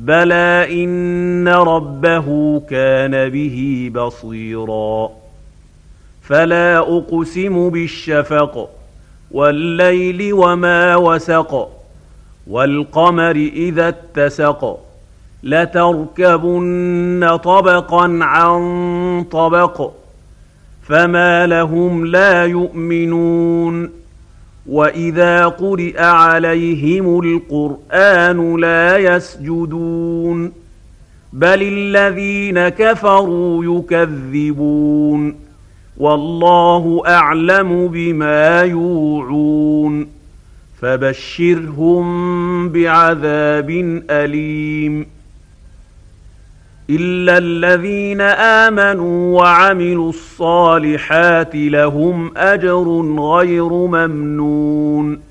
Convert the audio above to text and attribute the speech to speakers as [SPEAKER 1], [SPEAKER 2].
[SPEAKER 1] بلى ان ربه كان به بصيرا فلا اقسم بالشفق والليل وما وسق والقمر اذا اتسق لتركبن طبقا عن طبق فما لهم لا يؤمنون واذا قرئ عليهم القران لا يسجدون بل الذين كفروا يكذبون والله اعلم بما يوعون فبشرهم بعذاب اليم الا الذين امنوا وعملوا الصالحات لهم اجر غير ممنون